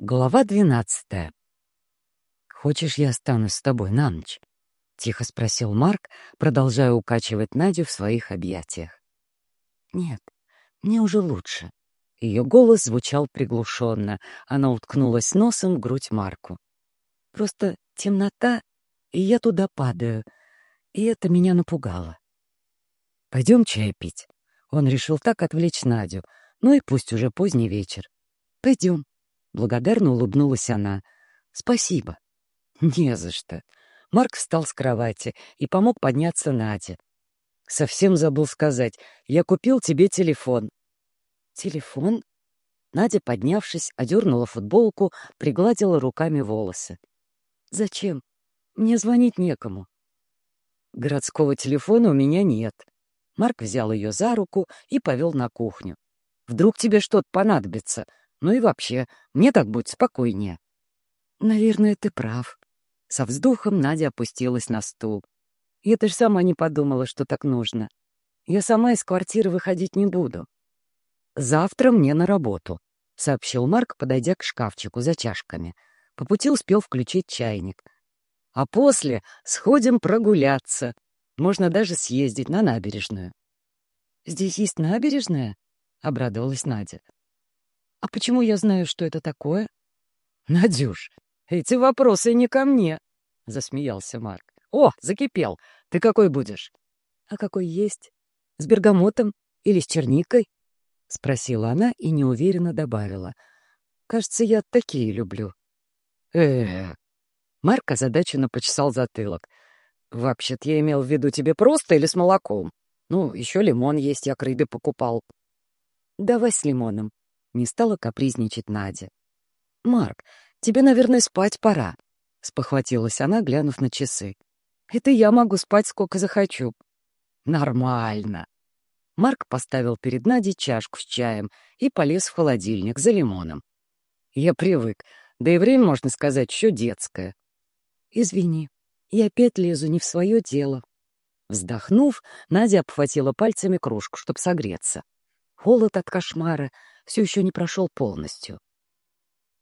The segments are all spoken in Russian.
Глава двенадцатая. «Хочешь, я останусь с тобой на ночь?» — тихо спросил Марк, продолжая укачивать Надю в своих объятиях. «Нет, мне уже лучше». Ее голос звучал приглушенно. Она уткнулась носом в грудь Марку. «Просто темнота, и я туда падаю, и это меня напугало». «Пойдем чай пить». Он решил так отвлечь Надю. Ну и пусть уже поздний вечер. «Пойдем». Благодарно улыбнулась она. «Спасибо». «Не за что». Марк встал с кровати и помог подняться Наде. «Совсем забыл сказать. Я купил тебе телефон». «Телефон?» Надя, поднявшись, одернула футболку, пригладила руками волосы. «Зачем? Мне звонить некому». «Городского телефона у меня нет». Марк взял ее за руку и повел на кухню. «Вдруг тебе что-то понадобится, ну и вообще, мне так будет спокойнее. Наверное, ты прав. Со вздохом Надя опустилась на стул. Я-то ж сама не подумала, что так нужно. Я сама из квартиры выходить не буду. Завтра мне на работу, — сообщил Марк, подойдя к шкафчику за чашками. По пути успел включить чайник. А после сходим прогуляться. Можно даже съездить на набережную. «Здесь есть набережная?» — обрадовалась Надя. «А почему я знаю, что это такое?» «Надюш, эти вопросы не ко мне», — засмеялся Марк. «О, закипел. Ты какой будешь?» «А какой есть? С бергамотом или с черникой?» — спросила она и неуверенно добавила. «Кажется, я такие люблю». э Марк озадаченно почесал затылок. «Вообще-то я имел в виду тебе просто или с молоком. Ну, еще лимон есть, я к рыбе покупал». «Давай с лимоном», не стала капризничать Надя. «Марк, тебе, наверное, спать пора», — спохватилась она, глянув на часы. «Это я могу спать сколько захочу». «Нормально». Марк поставил перед Надей чашку с чаем и полез в холодильник за лимоном. «Я привык, да и время, можно сказать, еще детское». «Извини, я опять лезу не в свое дело». Вздохнув, Надя обхватила пальцами кружку, чтобы согреться. Холод от кошмара все еще не прошел полностью.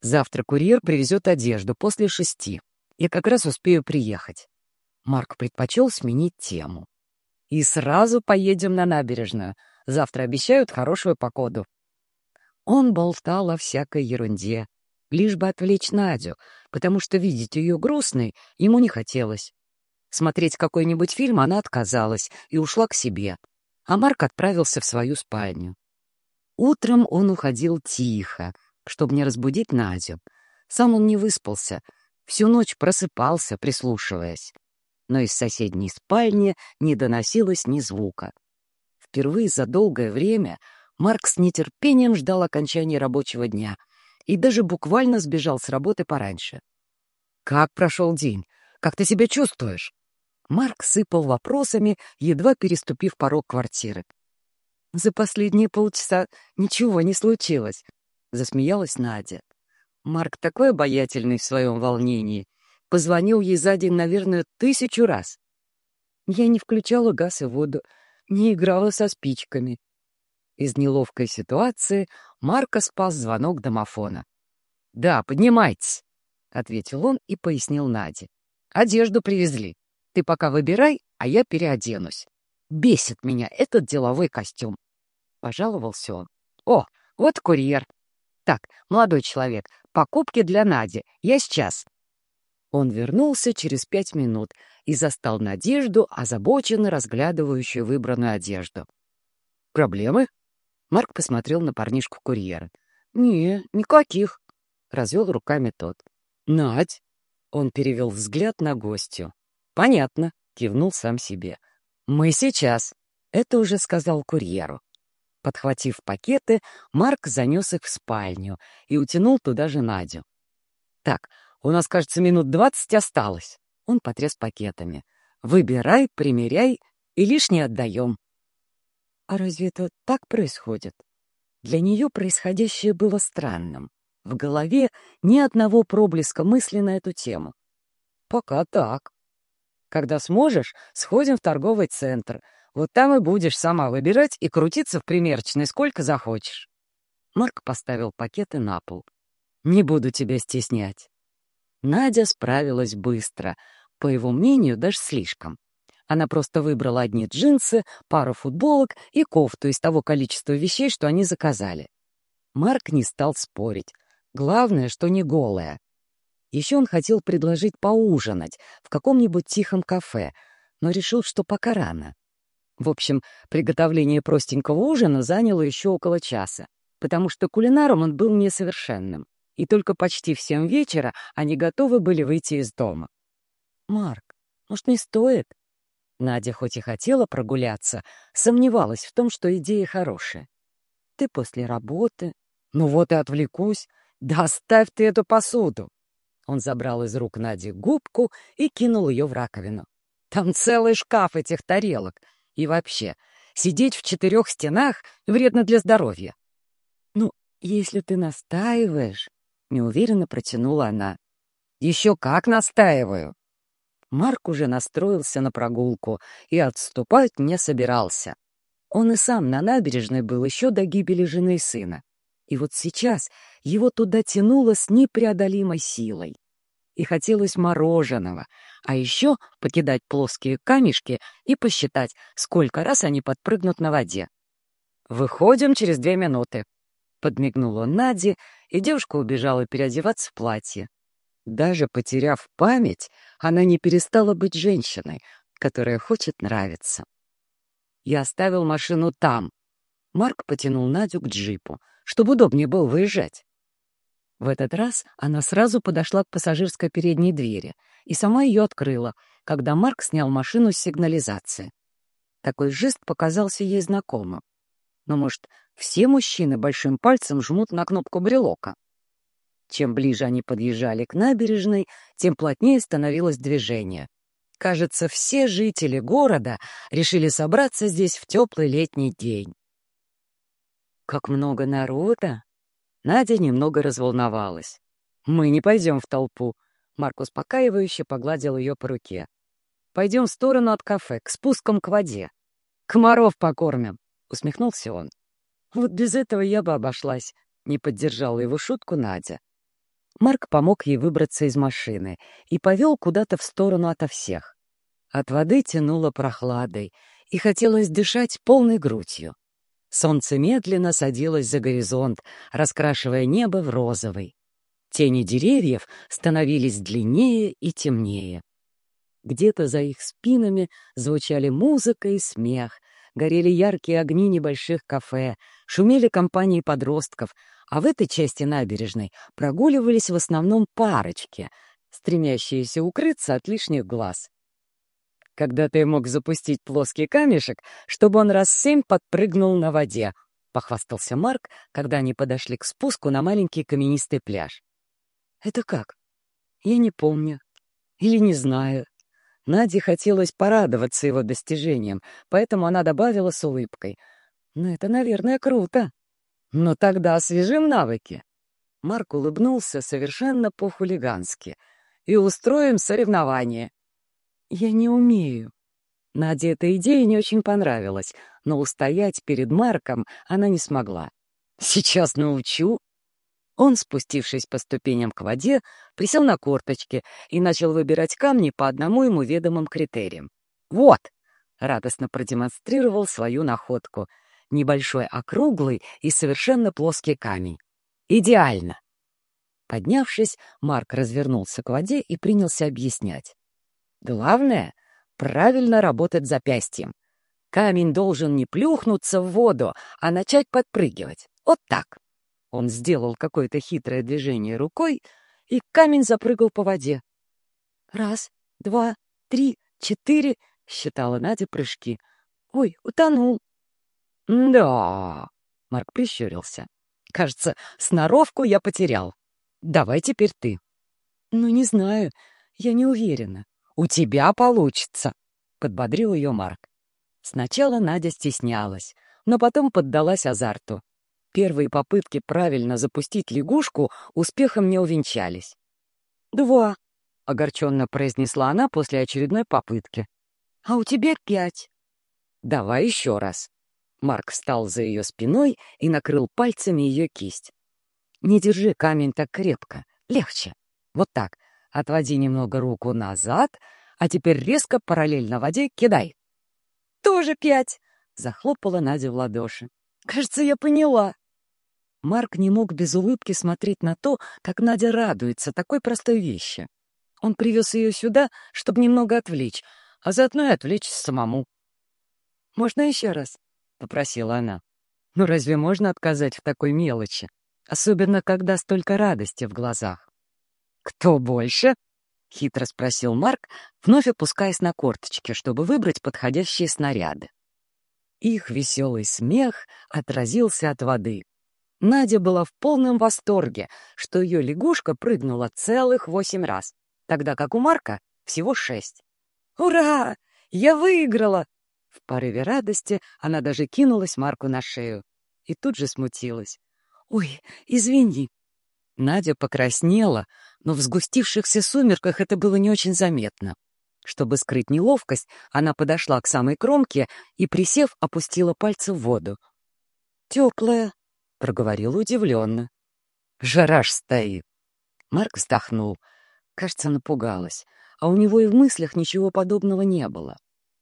Завтра курьер привезет одежду после шести. Я как раз успею приехать. Марк предпочел сменить тему. И сразу поедем на набережную. Завтра обещают хорошую погоду. Он болтал о всякой ерунде, лишь бы отвлечь Надю, потому что видеть ее грустной ему не хотелось. Смотреть какой-нибудь фильм она отказалась и ушла к себе, а Марк отправился в свою спальню. Утром он уходил тихо, чтобы не разбудить Надю. Сам он не выспался, всю ночь просыпался, прислушиваясь. Но из соседней спальни не доносилось ни звука. Впервые за долгое время Марк с нетерпением ждал окончания рабочего дня и даже буквально сбежал с работы пораньше. «Как прошел день? Как ты себя чувствуешь?» Марк сыпал вопросами, едва переступив порог квартиры. За последние полчаса ничего не случилось, — засмеялась Надя. Марк такой обаятельный в своем волнении. Позвонил ей за день, наверное, тысячу раз. Я не включала газ и воду, не играла со спичками. Из неловкой ситуации Марка спас звонок домофона. «Да, поднимайтесь», — ответил он и пояснил Наде. «Одежду привезли. Ты пока выбирай, а я переоденусь. Бесит меня этот деловой костюм. Пожаловался он. «О, вот курьер. Так, молодой человек, покупки для Нади. Я сейчас». Он вернулся через пять минут и застал Надежду, озабоченно разглядывающую выбранную одежду. «Проблемы?» Марк посмотрел на парнишку курьера. «Не, никаких», — развел руками тот. «Надь!» — он перевел взгляд на гостью. «Понятно», — кивнул сам себе. «Мы сейчас», — это уже сказал курьеру. Подхватив пакеты, Марк занес их в спальню и утянул туда же Надю. «Так, у нас, кажется, минут двадцать осталось». Он потряс пакетами. «Выбирай, примеряй и лишнее отдаем». А разве это так происходит? Для нее происходящее было странным. В голове ни одного проблеска мысли на эту тему. «Пока так. Когда сможешь, сходим в торговый центр. Вот там и будешь сама выбирать и крутиться в примерочной сколько захочешь. Марк поставил пакеты на пол. Не буду тебя стеснять. Надя справилась быстро, по его мнению, даже слишком. Она просто выбрала одни джинсы, пару футболок и кофту из того количества вещей, что они заказали. Марк не стал спорить. Главное, что не голая. Еще он хотел предложить поужинать в каком-нибудь тихом кафе, но решил, что пока рано. В общем, приготовление простенького ужина заняло еще около часа, потому что кулинаром он был несовершенным, и только почти в семь вечера они готовы были выйти из дома. «Марк, может, не стоит?» Надя хоть и хотела прогуляться, сомневалась в том, что идея хорошая. «Ты после работы...» «Ну вот и отвлекусь. Да оставь ты эту посуду!» Он забрал из рук Нади губку и кинул ее в раковину. «Там целый шкаф этих тарелок. И вообще, сидеть в четырех стенах вредно для здоровья. «Ну, если ты настаиваешь...» — неуверенно протянула она. «Еще как настаиваю!» Марк уже настроился на прогулку и отступать не собирался. Он и сам на набережной был еще до гибели жены и сына. И вот сейчас его туда тянуло с непреодолимой силой и хотелось мороженого, а еще покидать плоские камешки и посчитать, сколько раз они подпрыгнут на воде. «Выходим через две минуты», — подмигнул он Наде, и девушка убежала переодеваться в платье. Даже потеряв память, она не перестала быть женщиной, которая хочет нравиться. Я оставил машину там. Марк потянул Надю к джипу, чтобы удобнее было выезжать. В этот раз она сразу подошла к пассажирской передней двери и сама ее открыла, когда Марк снял машину с сигнализации. Такой жест показался ей знакомым. Но, может, все мужчины большим пальцем жмут на кнопку брелока? Чем ближе они подъезжали к набережной, тем плотнее становилось движение. Кажется, все жители города решили собраться здесь в теплый летний день. «Как много народа!» Надя немного разволновалась. «Мы не пойдем в толпу», — Марк успокаивающе погладил ее по руке. «Пойдем в сторону от кафе, к спускам к воде. Комаров покормим», — усмехнулся он. «Вот без этого я бы обошлась», — не поддержала его шутку Надя. Марк помог ей выбраться из машины и повел куда-то в сторону ото всех. От воды тянуло прохладой, и хотелось дышать полной грудью. Солнце медленно садилось за горизонт, раскрашивая небо в розовый. Тени деревьев становились длиннее и темнее. Где-то за их спинами звучали музыка и смех, горели яркие огни небольших кафе, шумели компании подростков, а в этой части набережной прогуливались в основном парочки, стремящиеся укрыться от лишних глаз когда ты мог запустить плоский камешек, чтобы он раз семь подпрыгнул на воде», — похвастался Марк, когда они подошли к спуску на маленький каменистый пляж. «Это как? Я не помню. Или не знаю». Наде хотелось порадоваться его достижением, поэтому она добавила с улыбкой. «Ну, это, наверное, круто. Но тогда освежим навыки». Марк улыбнулся совершенно по-хулигански. «И устроим соревнование. Я не умею. Наде эта идея не очень понравилась, но устоять перед Марком она не смогла. «Сейчас научу». Он, спустившись по ступеням к воде, присел на корточки и начал выбирать камни по одному ему ведомым критериям. «Вот!» — радостно продемонстрировал свою находку. Небольшой округлый и совершенно плоский камень. «Идеально!» Поднявшись, Марк развернулся к воде и принялся объяснять. Главное — правильно работать запястьем. Камень должен не плюхнуться в воду, а начать подпрыгивать. Вот так. Он сделал какое-то хитрое движение рукой, и камень запрыгал по воде. «Раз, два, три, четыре», — считала Надя прыжки. «Ой, утонул». «Да», — Марк прищурился. «Кажется, сноровку я потерял. Давай теперь ты». «Ну, не знаю, я не уверена. «У тебя получится!» — подбодрил ее Марк. Сначала Надя стеснялась, но потом поддалась азарту. Первые попытки правильно запустить лягушку успехом не увенчались. «Два», — огорченно произнесла она после очередной попытки. «А у тебя пять». «Давай еще раз». Марк встал за ее спиной и накрыл пальцами ее кисть. Не держи камень так крепко. Легче. Вот так. Отводи немного руку назад, а теперь резко параллельно воде кидай. Тоже пять. Захлопала Надя в ладоши. Кажется, я поняла. Марк не мог без улыбки смотреть на то, как Надя радуется такой простой вещи. Он привез ее сюда, чтобы немного отвлечь, а заодно и отвлечь самому. «Можно еще раз?» — попросила она. «Ну разве можно отказать в такой мелочи? Особенно, когда столько радости в глазах». «Кто больше?» — хитро спросил Марк, вновь опускаясь на корточки, чтобы выбрать подходящие снаряды. Их веселый смех отразился от воды. Надя была в полном восторге, что ее лягушка прыгнула целых восемь раз тогда как у Марка всего шесть. «Ура! Я выиграла!» В порыве радости она даже кинулась Марку на шею и тут же смутилась. «Ой, извини!» Надя покраснела, но в сгустившихся сумерках это было не очень заметно. Чтобы скрыть неловкость, она подошла к самой кромке и, присев, опустила пальцы в воду. «Теплая», — проговорила удивленно. «Жара ж стоит». Марк вздохнул — Кажется, напугалась, а у него и в мыслях ничего подобного не было.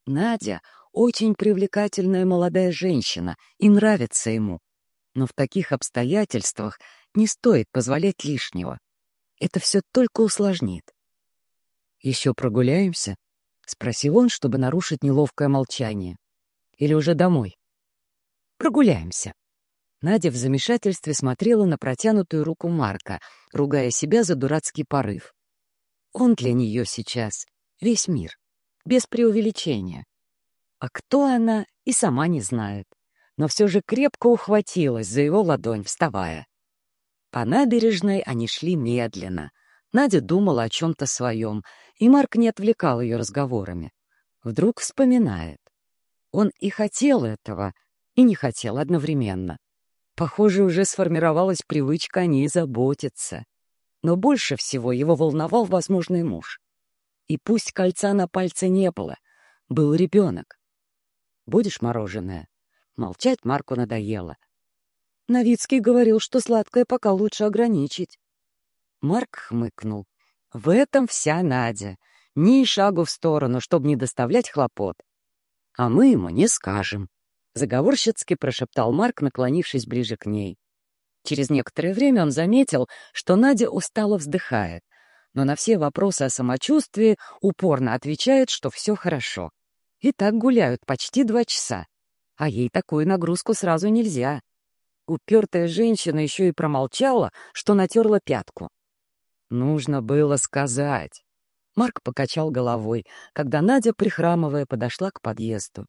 Надя — очень привлекательная молодая женщина и нравится ему. Но в таких обстоятельствах не стоит позволять лишнего. Это все только усложнит. «Еще прогуляемся?» — спросил он, чтобы нарушить неловкое молчание. «Или уже домой?» «Прогуляемся». Надя в замешательстве смотрела на протянутую руку Марка, ругая себя за дурацкий порыв. Он для нее сейчас весь мир, без преувеличения. А кто она, и сама не знает, но все же крепко ухватилась за его ладонь, вставая. По набережной они шли медленно. Надя думала о чем-то своем, и Марк не отвлекал ее разговорами. Вдруг вспоминает. Он и хотел этого, и не хотел одновременно. Похоже, уже сформировалась привычка о ней заботиться но больше всего его волновал возможный муж. И пусть кольца на пальце не было, был ребенок. «Будешь мороженое?» Молчать Марку надоело. Новицкий говорил, что сладкое пока лучше ограничить. Марк хмыкнул. В этом вся Надя. Ни шагу в сторону, чтобы не доставлять хлопот. А мы ему не скажем. Заговорщицки прошептал Марк, наклонившись ближе к ней. Через некоторое время он заметил, что Надя устало вздыхает, но на все вопросы о самочувствии упорно отвечает, что все хорошо. И так гуляют почти два часа. А ей такую нагрузку сразу нельзя. Упертая женщина еще и промолчала, что натерла пятку. Нужно было сказать. Марк покачал головой, когда Надя, прихрамывая, подошла к подъезду.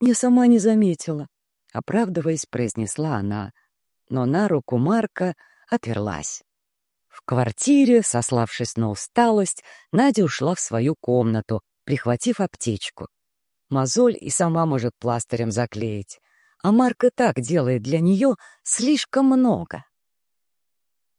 «Я сама не заметила», — оправдываясь, произнесла она — но на руку Марка отверлась. В квартире, сославшись на усталость, Надя ушла в свою комнату, прихватив аптечку. Мозоль и сама может пластырем заклеить, а Марк и так делает для нее слишком много.